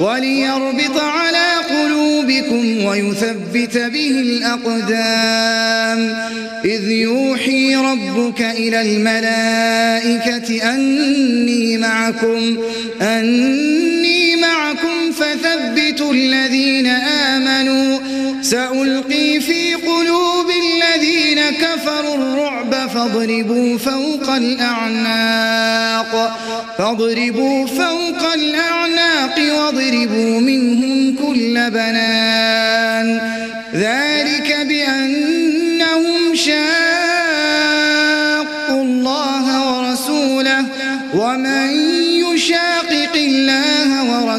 وليربط على قلوبكم ويثبت به الأقدام. إذ يوحي ربك إلى الملائكة أني معكم أني معكم فثبتوا الذين آمنوا. سألقي في قلوب الذين كفروا الرعب فاضربوا فوق الأعناق. فاضربوا فوق الأعناق واضربوا منهم كل بنان. ذلك بأنهم شاقوا الله ورسوله ومن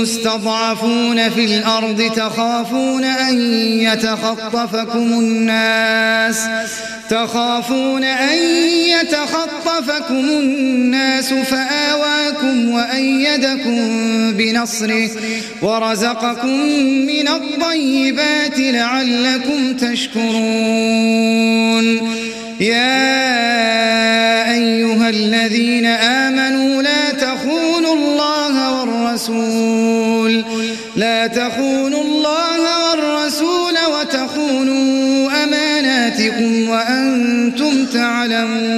مستضعفون في الأرض تخافون أن يتخطفكم الناس تخافون أن يتخطفكم الناس فآواكم وأيدكم بنصره ورزقكم من الطيبات لعلكم تشكرون يا أيها الذين آمنوا تخونوا الله والرسول وتخونوا أماناتكم وأنتم تعلمون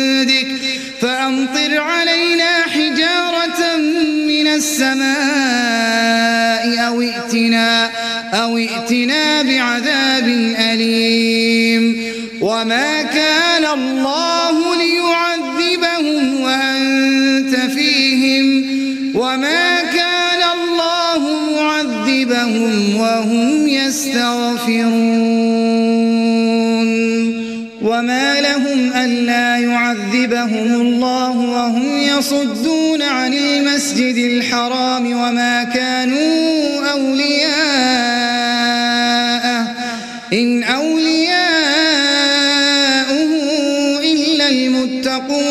السماء أو ائتنا, أو ائتنا بعذاب أليم وما كان الله ألا يعذبهم الله وهم يصدون عن المسجد الحرام وما كانوا أولياءه. إن أولياؤه إلا المتقون.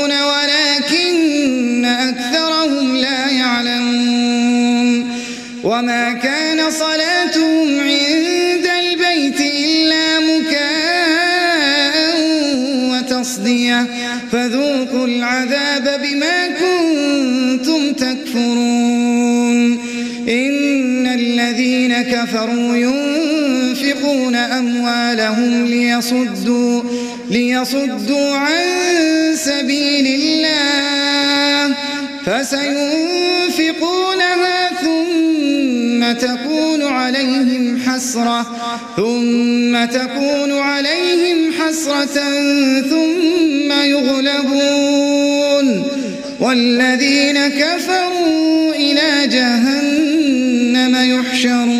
كفروا ينفقون أموالهم ليصدوا, ليصدوا عن سبيل الله. فسينفقونها ثم تكون عليهم حسرة ثم تكون عليهم حسرة ثم يغلبون. والذين كفروا إلى جهنم يحشرون.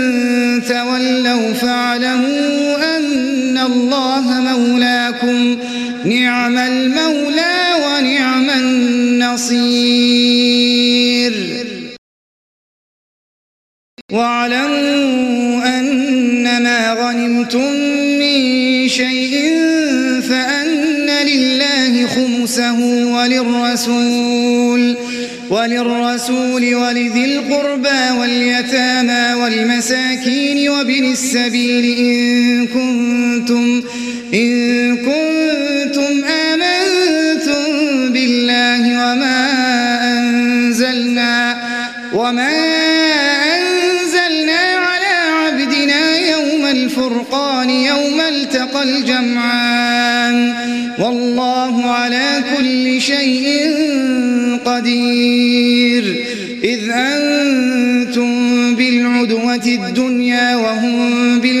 مولاكم نعم المولى ونعم النصير. واعلموا أن ما غنمتم من شيء فأن لله خمسه وللرسول وللرسول ولذي القربى واليتامى والمساكين وابن السبيل إن كنتم إن كنتم آمنتم بالله وما أنزلنا وما أنزلنا على عبدنا يوم الفرقان يوم التقى الجمعان والله على كل شيء قدير إذ أنتم بالعدوة الدنيا وهم بالعدوة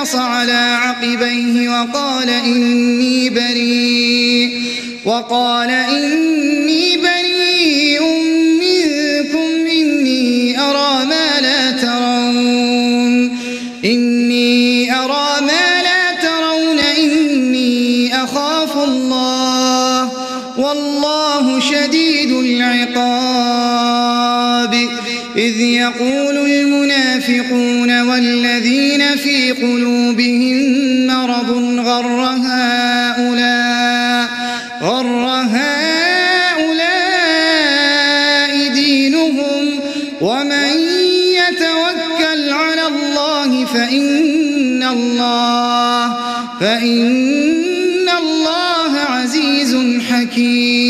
نكص على عقبيه وقال إني بريء وقال إني بريء منكم إني أرى ما لا ترون إني أرى ما لا ترون إني أخاف الله والله شديد العقاب إذ يقول المنافقون والذين في قلوبهم مرض غر هؤلاء غر هؤلاء دينهم. ومن يتوكل على الله فإن الله فإن الله عزيز حكيم.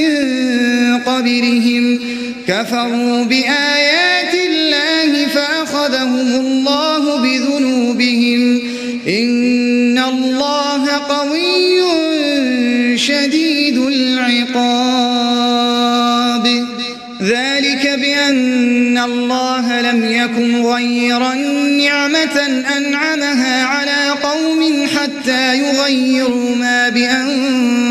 قبلهم كفروا بآيات الله فأخذهم الله بذنوبهم إن الله قوي شديد العقاب. ذلك بأن الله لم يكن غيرا نعمة أنعمها على قوم حتى يغيروا ما بأنفسهم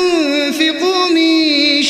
من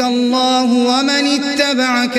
الله ومن اتبعك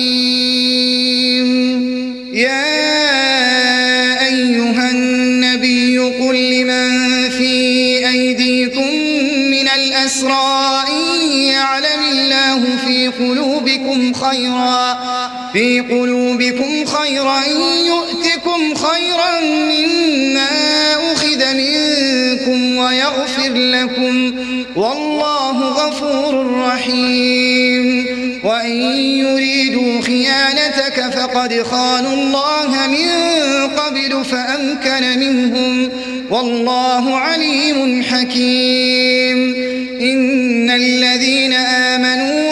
خيرا. في قلوبكم خيرا يؤتكم خيرا مما أخذ منكم ويغفر لكم. والله غفور رحيم. وإن يريدوا خيانتك فقد خانوا الله من قبل فأمكن منهم. والله عليم حكيم. إن الذين آمنوا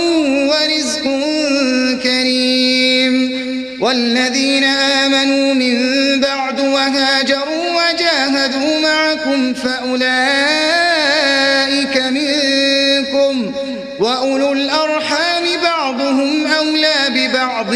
والذين آمنوا من بعد وهاجروا وجاهدوا معكم فأولئك منكم وأولو الأرحام بعضهم أولى ببعض